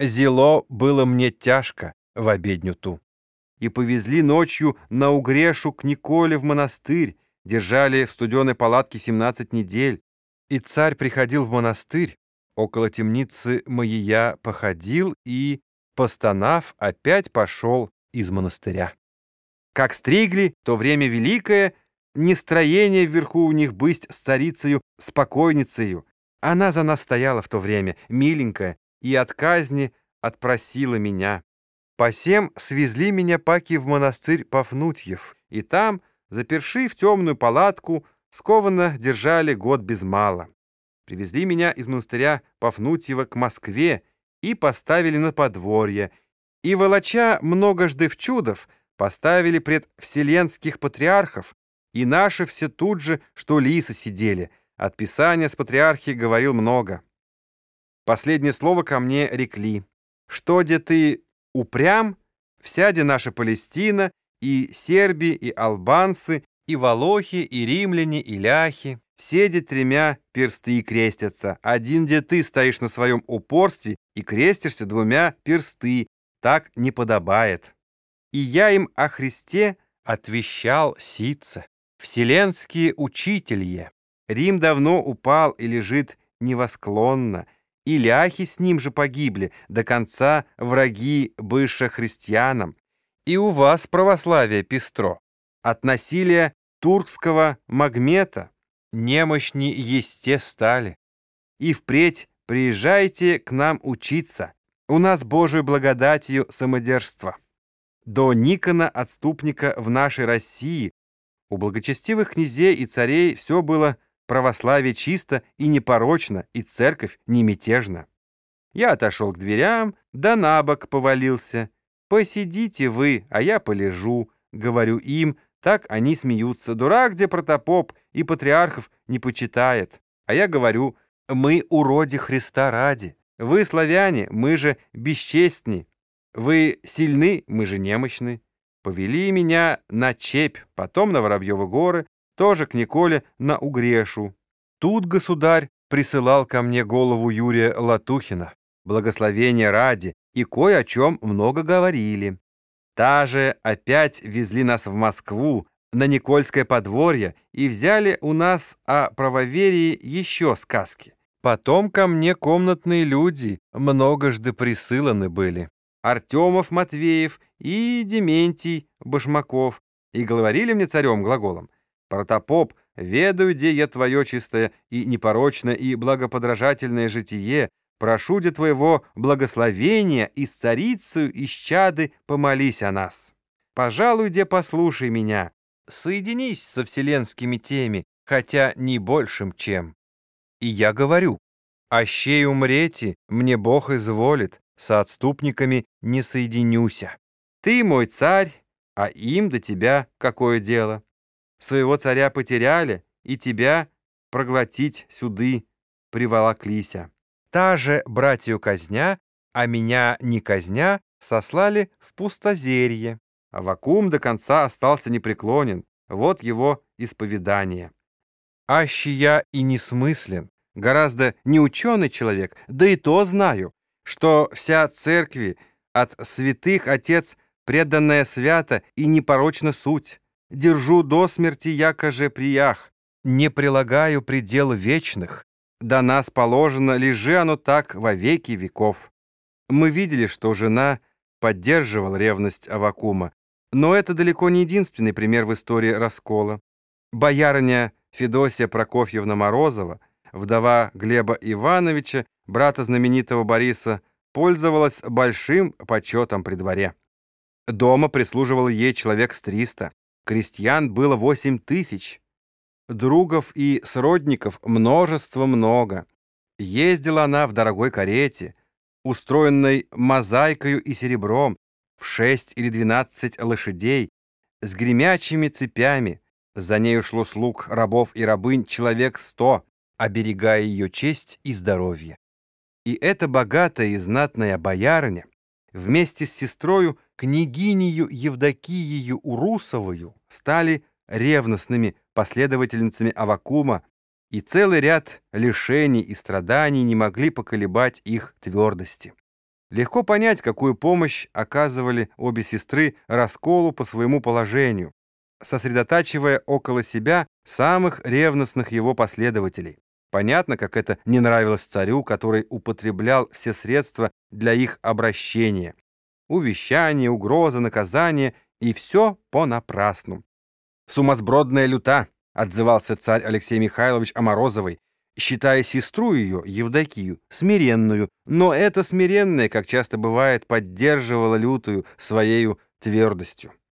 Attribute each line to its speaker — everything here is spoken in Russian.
Speaker 1: Зело было мне тяжко в обедню ту. И повезли ночью на Угрешу к Николе в монастырь, держали в студеной палатке 17 недель. И царь приходил в монастырь, около темницы Маия походил и, постанав, опять пошел из монастыря. Как стригли, то время великое, нестроение вверху у них быть с царицею, спокойницею. Она за нас стояла в то время, миленькая, и от казни отпросила меня. Посем свезли меня паки в монастырь Пафнутьев, и там, заперши в темную палатку, скованно держали год без мала. Привезли меня из монастыря Пафнутьева к Москве и поставили на подворье, и, волоча многожды в чудов, поставили пред вселенских патриархов, и наши все тут же, что лисы сидели. От писания с патриархи говорил много. Последнее слово ко мне рекли. Что, де ты упрям, всяде наша Палестина, и серби, и албанцы, и волохи, и римляне, и ляхи. Все де тремя персты крестятся. Один де ты стоишь на своем упорстве и крестишься двумя персты. Так не подобает. И я им о Христе отвещал ситца. Вселенские учителье. Рим давно упал и лежит невосклонно, и ляхи с ним же погибли, до конца враги бывших христианам. И у вас православие пестро. От насилия туркского магмета немощни есте стали. И впредь приезжайте к нам учиться. У нас Божию благодатью самодержство. До Никона, отступника в нашей России, у благочестивых князей и царей все было православие чисто и непорочно, и церковь не мятежна. Я отошел к дверям, да на бок повалился. «Посидите вы, а я полежу», — говорю им, так они смеются. Дурак, где протопоп и патриархов не почитает. А я говорю, мы уроди Христа ради. Вы славяне, мы же бесчестни. Вы сильны, мы же немощны. Повели меня на Чепь, потом на Воробьевы горы, тоже к Николе на Угрешу. Тут государь присылал ко мне голову Юрия Латухина, благословения ради, и кое о чем много говорили. Та же опять везли нас в Москву, на Никольское подворье, и взяли у нас о правоверии еще сказки. Потом ко мне комнатные люди многожды присыланы были. Артемов Матвеев и Дементий Башмаков, и говорили мне царем глаголом, «Протопоп, ведаю, где я твое чистое и непорочное и благоподражательное житие, прошу де твоего благословения и с и чады помолись о нас. Пожалуй, де послушай меня, соединись со вселенскими теми, хотя не большим чем. И я говорю, «Ащей умрете, мне Бог изволит, со отступниками не соединюся. Ты мой царь, а им до тебя какое дело? Своего царя потеряли, и тебя проглотить сюды приволоклися. Та же братью казня, а меня не казня, сослали в пустозерье. А Вакум до конца остался непреклонен. Вот его исповедание. Аще я и не смыслен, гораздо не ученый человек, да и то знаю, что вся церкви от святых отец преданная свята и непорочна суть. Держу до смерти якоже приях, не прилагаю предел вечных. До нас положено, лежи оно так во веки веков. Мы видели, что жена поддерживала ревность Авакума, но это далеко не единственный пример в истории раскола. Боярыня Федосия Прокофьевна Морозова, вдова Глеба Ивановича, брата знаменитого Бориса, пользовалась большим почетом при дворе. Дома прислуживал ей человек с триста, крестьян было восемь тысяч, другов и сродников множество много. Ездила она в дорогой карете, устроенной мозаикою и серебром, в шесть или двенадцать лошадей, с гремячими цепями. За нею шло слуг, рабов и рабынь человек сто, оберегая ее честь и здоровье. И эта богатая и знатная боярыня вместе с сестрою княгинею Евдокиею Урусовою стали ревностными последовательницами Авакума, и целый ряд лишений и страданий не могли поколебать их твердости. Легко понять, какую помощь оказывали обе сестры расколу по своему положению, сосредотачивая около себя самых ревностных его последователей. Понятно, как это не нравилось царю, который употреблял все средства для их обращения. Увещание, угроза, наказание и все понапрасну. «Сумасбродная люта», — отзывался царь Алексей Михайлович о Морозовой, считая сестру ее, Евдокию, смиренную, но эта смиренная, как часто бывает, поддерживала лютую своею твердостью.